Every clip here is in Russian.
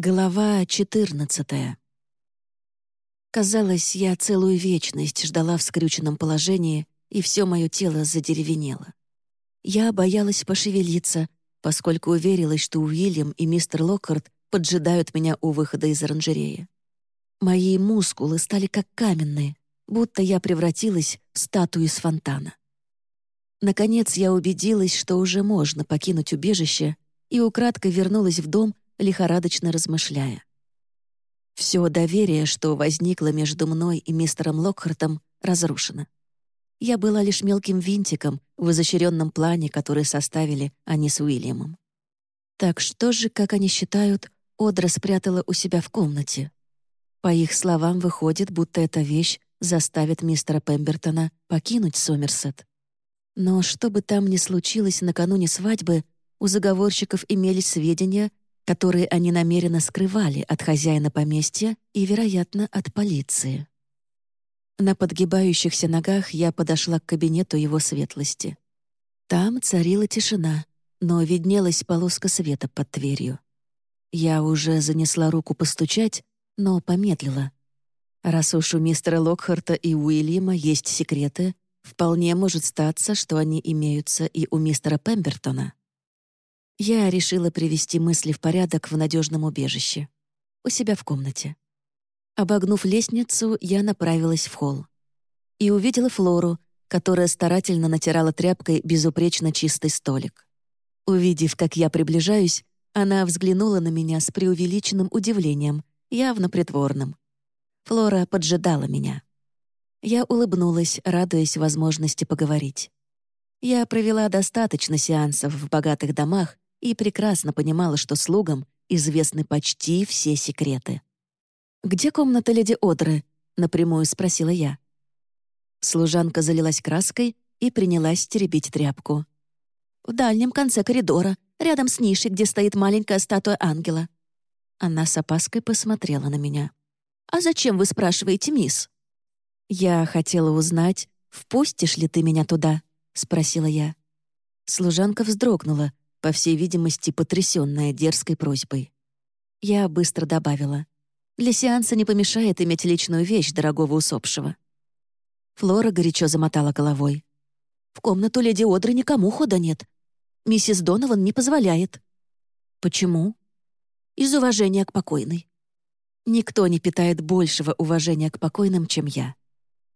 Глава 14 Казалось, я целую вечность ждала в скрюченном положении, и все мое тело задеревенело. Я боялась пошевелиться, поскольку уверилась, что Уильям и мистер Локхарт поджидают меня у выхода из оранжереи. Мои мускулы стали как каменные, будто я превратилась в статую из фонтана. Наконец я убедилась, что уже можно покинуть убежище, и украдкой вернулась в дом, лихорадочно размышляя. Все доверие, что возникло между мной и мистером Локхартом, разрушено. Я была лишь мелким винтиком в изощренном плане, который составили они с Уильямом. Так что же, как они считают, Одра спрятала у себя в комнате? По их словам, выходит, будто эта вещь заставит мистера Пембертона покинуть Сомерсет. Но что бы там ни случилось накануне свадьбы, у заговорщиков имелись сведения, которые они намеренно скрывали от хозяина поместья и, вероятно, от полиции. На подгибающихся ногах я подошла к кабинету его светлости. Там царила тишина, но виднелась полоска света под дверью. Я уже занесла руку постучать, но помедлила. Раз уж у мистера Локхарта и Уильяма есть секреты, вполне может статься, что они имеются и у мистера Пембертона. Я решила привести мысли в порядок в надежном убежище. У себя в комнате. Обогнув лестницу, я направилась в холл. И увидела Флору, которая старательно натирала тряпкой безупречно чистый столик. Увидев, как я приближаюсь, она взглянула на меня с преувеличенным удивлением, явно притворным. Флора поджидала меня. Я улыбнулась, радуясь возможности поговорить. Я провела достаточно сеансов в богатых домах и прекрасно понимала, что слугам известны почти все секреты. «Где комната леди Одры?» — напрямую спросила я. Служанка залилась краской и принялась теребить тряпку. «В дальнем конце коридора, рядом с нишей, где стоит маленькая статуя ангела». Она с опаской посмотрела на меня. «А зачем вы спрашиваете, мисс?» «Я хотела узнать, впустишь ли ты меня туда?» — спросила я. Служанка вздрогнула, по всей видимости, потрясённая дерзкой просьбой. Я быстро добавила. «Для сеанса не помешает иметь личную вещь дорогого усопшего». Флора горячо замотала головой. «В комнату леди Одры никому хода нет. Миссис Донован не позволяет». «Почему?» «Из уважения к покойной». Никто не питает большего уважения к покойным, чем я.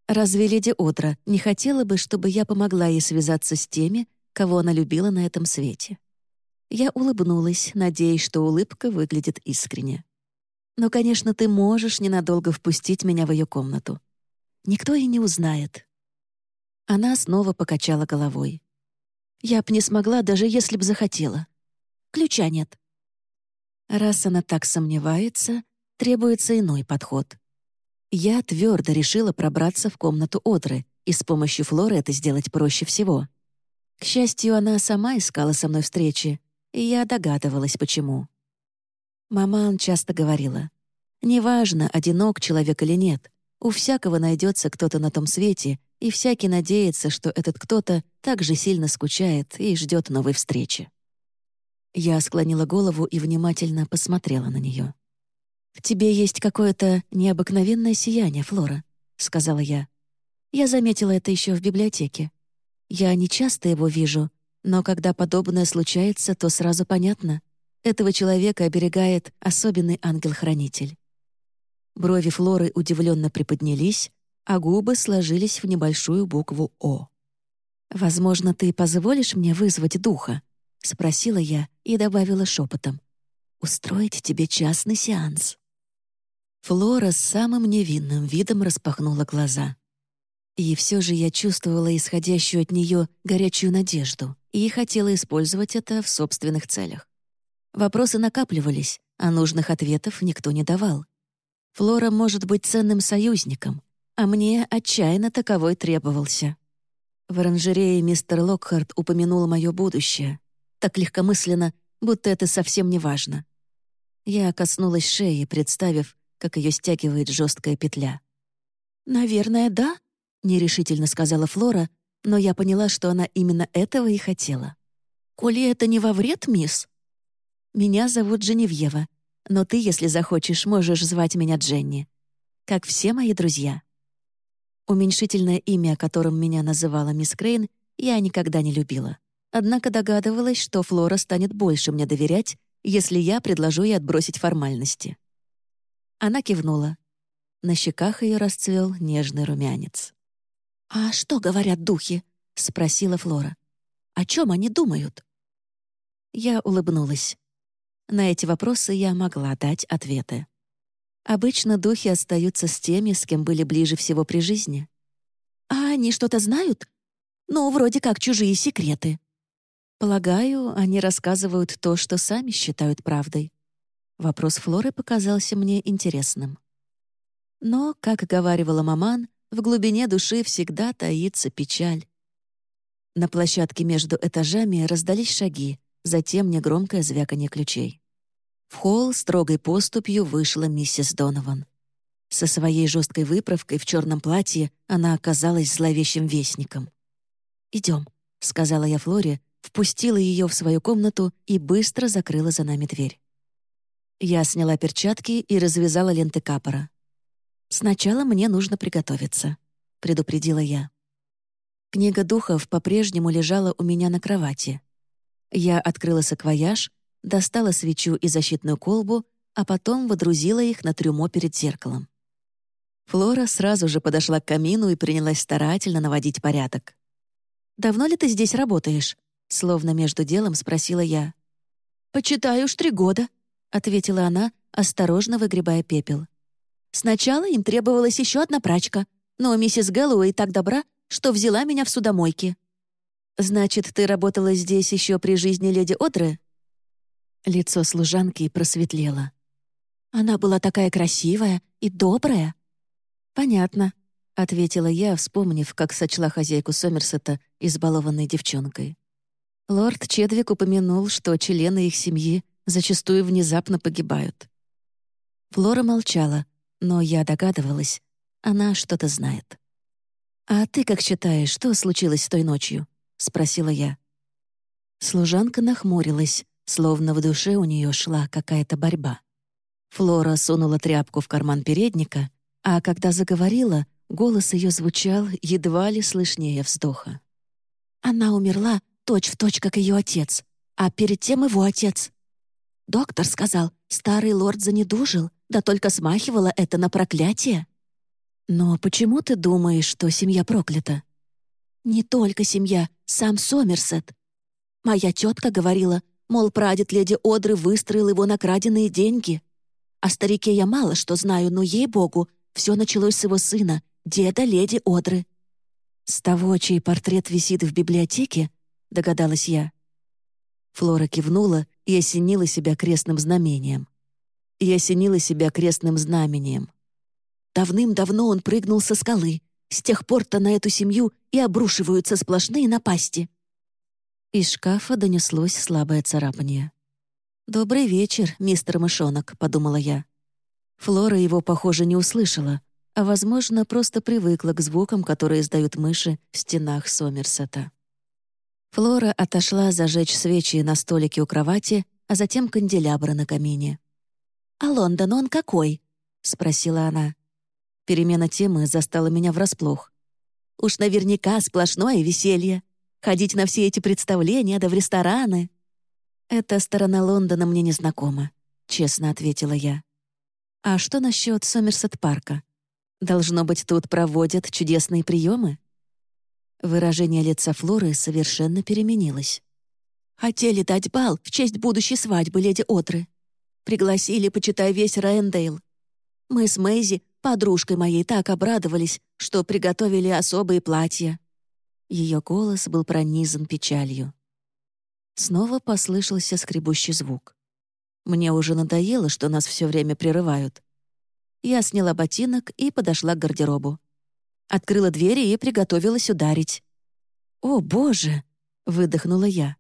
Разве леди Одра не хотела бы, чтобы я помогла ей связаться с теми, кого она любила на этом свете? Я улыбнулась, надеясь, что улыбка выглядит искренне. «Но, конечно, ты можешь ненадолго впустить меня в ее комнату. Никто и не узнает». Она снова покачала головой. «Я б не смогла, даже если б захотела. Ключа нет». Раз она так сомневается, требуется иной подход. Я твердо решила пробраться в комнату Одры, и с помощью Флоры это сделать проще всего. К счастью, она сама искала со мной встречи, и я догадывалась, почему. Маман часто говорила, «Неважно, одинок человек или нет, у всякого найдется кто-то на том свете, и всякий надеется, что этот кто-то так же сильно скучает и ждет новой встречи». Я склонила голову и внимательно посмотрела на нее. «В тебе есть какое-то необыкновенное сияние, Флора», — сказала я. «Я заметила это еще в библиотеке. Я не часто его вижу, но когда подобное случается, то сразу понятно. Этого человека оберегает особенный ангел-хранитель. Брови Флоры удивленно приподнялись, а губы сложились в небольшую букву «О». «Возможно, ты позволишь мне вызвать духа?» — спросила я и добавила шепотом. «Устроить тебе частный сеанс». Флора с самым невинным видом распахнула глаза. И все же я чувствовала исходящую от нее горячую надежду и хотела использовать это в собственных целях. Вопросы накапливались, а нужных ответов никто не давал. Флора может быть ценным союзником, а мне отчаянно таковой требовался. В оранжерее мистер Локхарт упомянул мое будущее, так легкомысленно, будто это совсем не важно. Я коснулась шеи, представив, как ее стягивает жесткая петля. «Наверное, да», — нерешительно сказала Флора, но я поняла, что она именно этого и хотела. «Коли это не во вред, мисс?» «Меня зовут Женевьева. Но ты, если захочешь, можешь звать меня Дженни. Как все мои друзья. Уменьшительное имя, которым меня называла мисс Крейн, я никогда не любила. Однако догадывалась, что Флора станет больше мне доверять, если я предложу ей отбросить формальности. Она кивнула. На щеках ее расцвел нежный румянец. «А что говорят духи?» — спросила Флора. «О чем они думают?» Я улыбнулась. На эти вопросы я могла дать ответы. Обычно духи остаются с теми, с кем были ближе всего при жизни. «А они что-то знают? Ну, вроде как чужие секреты». Полагаю, они рассказывают то, что сами считают правдой. Вопрос Флоры показался мне интересным. Но, как говаривала маман, в глубине души всегда таится печаль. На площадке между этажами раздались шаги, затем негромкое звяканье ключей. В холл строгой поступью вышла миссис Донован. Со своей жесткой выправкой в черном платье она оказалась зловещим вестником. Идем, сказала я Флоре, впустила ее в свою комнату и быстро закрыла за нами дверь. Я сняла перчатки и развязала ленты капора. «Сначала мне нужно приготовиться», — предупредила я. Книга духов по-прежнему лежала у меня на кровати. Я открыла саквояж, достала свечу и защитную колбу, а потом водрузила их на трюмо перед зеркалом. Флора сразу же подошла к камину и принялась старательно наводить порядок. «Давно ли ты здесь работаешь?» Словно между делом спросила я. «Почитаю уж три года», — ответила она, осторожно выгребая пепел. «Сначала им требовалась еще одна прачка, но миссис Гэллоуэй так добра, что взяла меня в судомойки». «Значит, ты работала здесь еще при жизни леди Одры?» Лицо служанки просветлело. «Она была такая красивая и добрая». «Понятно», — ответила я, вспомнив, как сочла хозяйку Сомерсета избалованной девчонкой. Лорд Чедвик упомянул, что члены их семьи зачастую внезапно погибают. Флора молчала, но я догадывалась, она что-то знает. «А ты как считаешь, что случилось той ночью?» — спросила я. Служанка нахмурилась, словно в душе у нее шла какая-то борьба. Флора сунула тряпку в карман передника, а когда заговорила, голос ее звучал едва ли слышнее вздоха. «Она умерла точь в точь, как ее отец, а перед тем его отец. Доктор сказал, старый лорд занедужил, да только смахивало это на проклятие. Но почему ты думаешь, что семья проклята? Не только семья, сам Сомерсет. Моя тетка говорила, мол, прадед леди Одры выстроил его на краденные деньги. О старике я мало что знаю, но, ей-богу, все началось с его сына, деда леди Одры. С того, чей портрет висит в библиотеке, догадалась я. Флора кивнула и осенила себя крестным знамением. И осенила себя крестным знамением. Давным-давно он прыгнул со скалы. С тех пор-то на эту семью и обрушиваются сплошные напасти. Из шкафа донеслось слабое царапание. «Добрый вечер, мистер Мышонок», — подумала я. Флора его, похоже, не услышала, а, возможно, просто привыкла к звукам, которые издают мыши в стенах Сомерсета. Флора отошла зажечь свечи на столике у кровати, а затем канделябры на камине. «А Лондон он какой?» — спросила она. Перемена темы застала меня врасплох. «Уж наверняка сплошное веселье. Ходить на все эти представления, да в рестораны». «Эта сторона Лондона мне не знакома», — честно ответила я. «А что насчет Сомерсет-парка? Должно быть, тут проводят чудесные приемы?» Выражение лица Флоры совершенно переменилось. «Хотели дать бал в честь будущей свадьбы леди Отры. Пригласили, почитай, весь Рэндейл. Мы с Мэйзи, подружкой моей, так обрадовались, что приготовили особые платья». Ее голос был пронизан печалью. Снова послышался скребущий звук. Мне уже надоело, что нас все время прерывают. Я сняла ботинок и подошла к гардеробу открыла двери и приготовилась ударить. «О, боже!» — выдохнула я.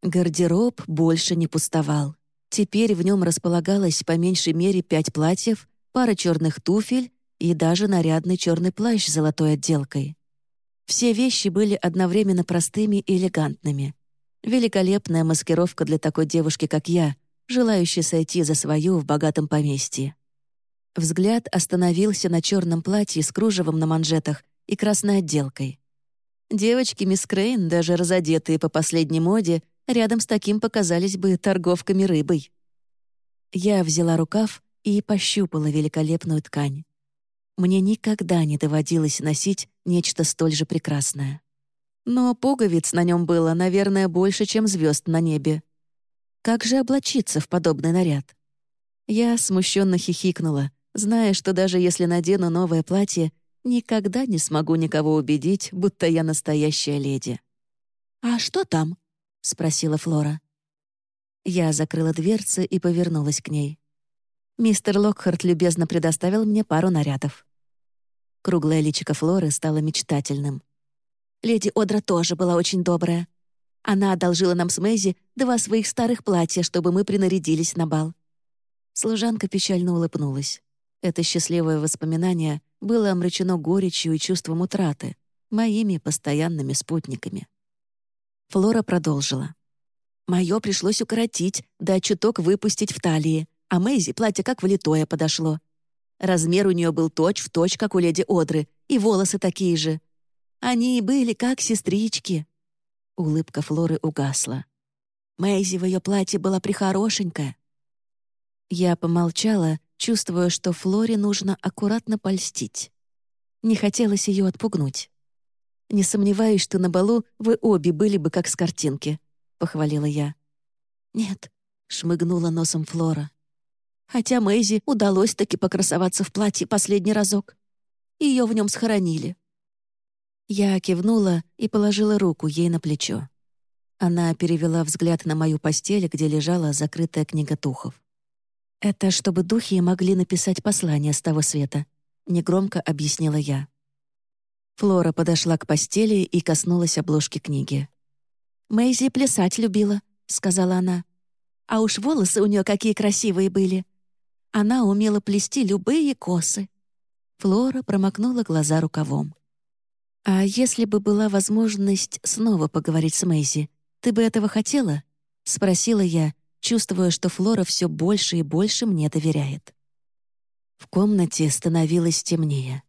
Гардероб больше не пустовал. Теперь в нем располагалось по меньшей мере пять платьев, пара черных туфель и даже нарядный черный плащ с золотой отделкой. Все вещи были одновременно простыми и элегантными. Великолепная маскировка для такой девушки, как я, желающий сойти за свою в богатом поместье. Взгляд остановился на черном платье с кружевом на манжетах и красной отделкой. Девочки мисс Крейн, даже разодетые по последней моде, рядом с таким показались бы торговками рыбой. Я взяла рукав и пощупала великолепную ткань. Мне никогда не доводилось носить нечто столь же прекрасное. Но пуговиц на нем было, наверное, больше, чем звезд на небе. Как же облачиться в подобный наряд? Я смущенно хихикнула, зная, что даже если надену новое платье, никогда не смогу никого убедить, будто я настоящая леди. «А что там?» — спросила Флора. Я закрыла дверцы и повернулась к ней. Мистер Локхарт любезно предоставил мне пару нарядов. Круглое личико Флоры стало мечтательным. Леди Одра тоже была очень добрая. Она одолжила нам с Мэйзи два своих старых платья, чтобы мы принарядились на бал. Служанка печально улыбнулась. Это счастливое воспоминание было омрачено горечью и чувством утраты, моими постоянными спутниками. Флора продолжила. «Моё пришлось укоротить, да чуток выпустить в талии, а Мэйзи платье как влитое подошло. Размер у неё был точь-в-точь, точь, как у леди Одры, и волосы такие же. Они и были как сестрички». Улыбка Флоры угасла. Мэйзи в её платье была прихорошенькая. Я помолчала, чувствуя, что Флоре нужно аккуратно польстить. Не хотелось ее отпугнуть. «Не сомневаюсь, что на балу вы обе были бы как с картинки», — похвалила я. «Нет», — шмыгнула носом Флора. Хотя Мэйзи удалось таки покрасоваться в платье последний разок. Ее в нем схоронили. Я кивнула и положила руку ей на плечо. Она перевела взгляд на мою постель, где лежала закрытая книга тухов. «Это чтобы духи могли написать послание с того света», — негромко объяснила я. Флора подошла к постели и коснулась обложки книги. «Мэйзи плясать любила», — сказала она. «А уж волосы у нее какие красивые были. Она умела плести любые косы». Флора промокнула глаза рукавом. «А если бы была возможность снова поговорить с Мэйзи, ты бы этого хотела?» — спросила я, чувствуя, что Флора все больше и больше мне доверяет. В комнате становилось темнее.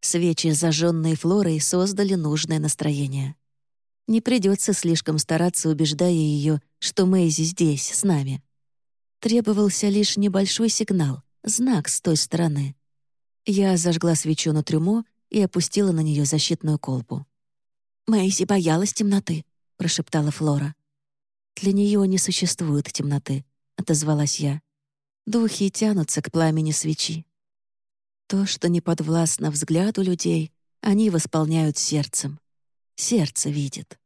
Свечи, зажженные Флорой, создали нужное настроение. Не придется слишком стараться, убеждая ее, что Мэйзи здесь, с нами. Требовался лишь небольшой сигнал, знак с той стороны. Я зажгла свечу на трюмо и опустила на нее защитную колбу. «Мэйзи боялась темноты», — прошептала Флора. «Для нее не существует темноты», — отозвалась я. «Духи тянутся к пламени свечи. То, что не подвластно взгляду людей, они восполняют сердцем. Сердце видит».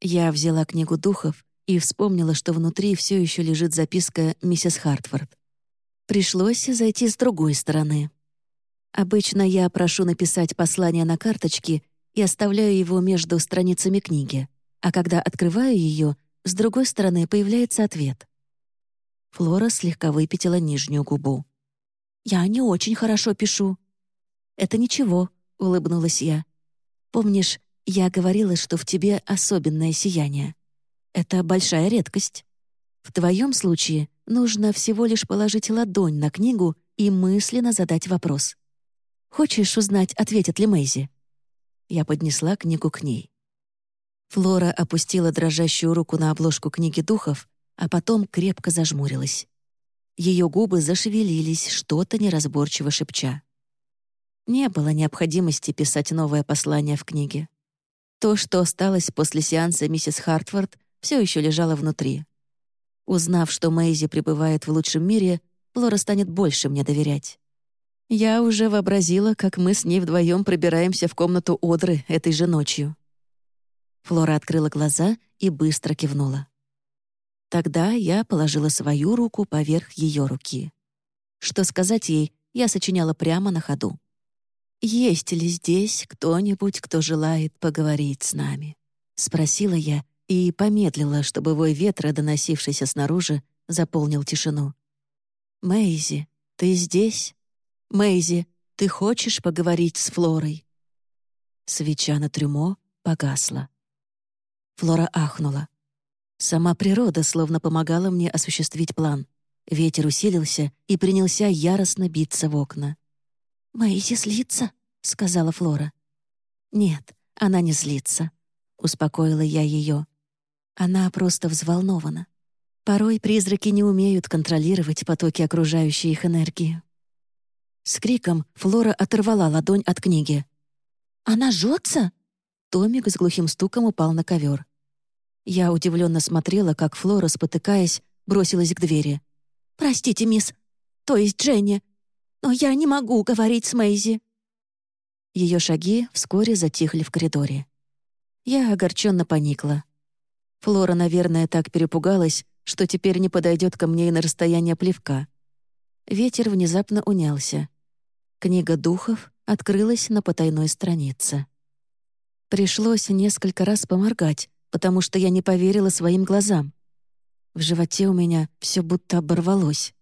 Я взяла книгу духов и вспомнила, что внутри все еще лежит записка миссис Хартфорд. Пришлось зайти с другой стороны. Обычно я прошу написать послание на карточке и оставляю его между страницами книги, а когда открываю ее, с другой стороны появляется ответ. Флора слегка выпятила нижнюю губу. «Я не очень хорошо пишу». «Это ничего», — улыбнулась я. «Помнишь, я говорила, что в тебе особенное сияние. Это большая редкость. В твоем случае нужно всего лишь положить ладонь на книгу и мысленно задать вопрос. Хочешь узнать, ответит ли Мэйзи?» Я поднесла книгу к ней. Флора опустила дрожащую руку на обложку книги духов, а потом крепко зажмурилась. Ее губы зашевелились, что-то неразборчиво шепча. Не было необходимости писать новое послание в книге. То, что осталось после сеанса миссис Хартфорд, все еще лежало внутри. Узнав, что Мэйзи пребывает в лучшем мире, Флора станет больше мне доверять. Я уже вообразила, как мы с ней вдвоем пробираемся в комнату Одры этой же ночью. Флора открыла глаза и быстро кивнула. Тогда я положила свою руку поверх ее руки. Что сказать ей, я сочиняла прямо на ходу. «Есть ли здесь кто-нибудь, кто желает поговорить с нами?» — спросила я и помедлила, чтобы вой ветра, доносившийся снаружи, заполнил тишину. «Мэйзи, ты здесь? Мэйзи, ты хочешь поговорить с Флорой?» Свеча на трюмо погасла. Флора ахнула. Сама природа словно помогала мне осуществить план. Ветер усилился и принялся яростно биться в окна. «Мэйзи злится», — сказала Флора. «Нет, она не злится», — успокоила я ее. Она просто взволнована. Порой призраки не умеют контролировать потоки окружающей их энергии. С криком Флора оторвала ладонь от книги. «Она жжется?» Томик с глухим стуком упал на ковер. Я удивленно смотрела, как Флора, спотыкаясь, бросилась к двери. «Простите, мисс, то есть Дженни, но я не могу говорить с Мэйзи». Ее шаги вскоре затихли в коридоре. Я огорченно поникла. Флора, наверное, так перепугалась, что теперь не подойдет ко мне и на расстояние плевка. Ветер внезапно унялся. Книга духов открылась на потайной странице. Пришлось несколько раз поморгать, потому что я не поверила своим глазам. В животе у меня все будто оборвалось.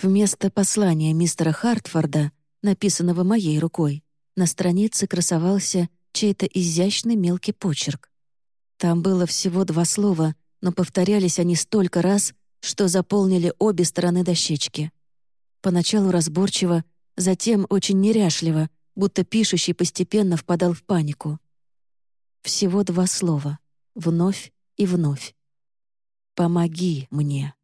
Вместо послания мистера Хартфорда, написанного моей рукой, на странице красовался чей-то изящный мелкий почерк. Там было всего два слова, но повторялись они столько раз, что заполнили обе стороны дощечки. Поначалу разборчиво, затем очень неряшливо, будто пишущий постепенно впадал в панику. Всего два слова. Вновь и вновь. «Помоги мне».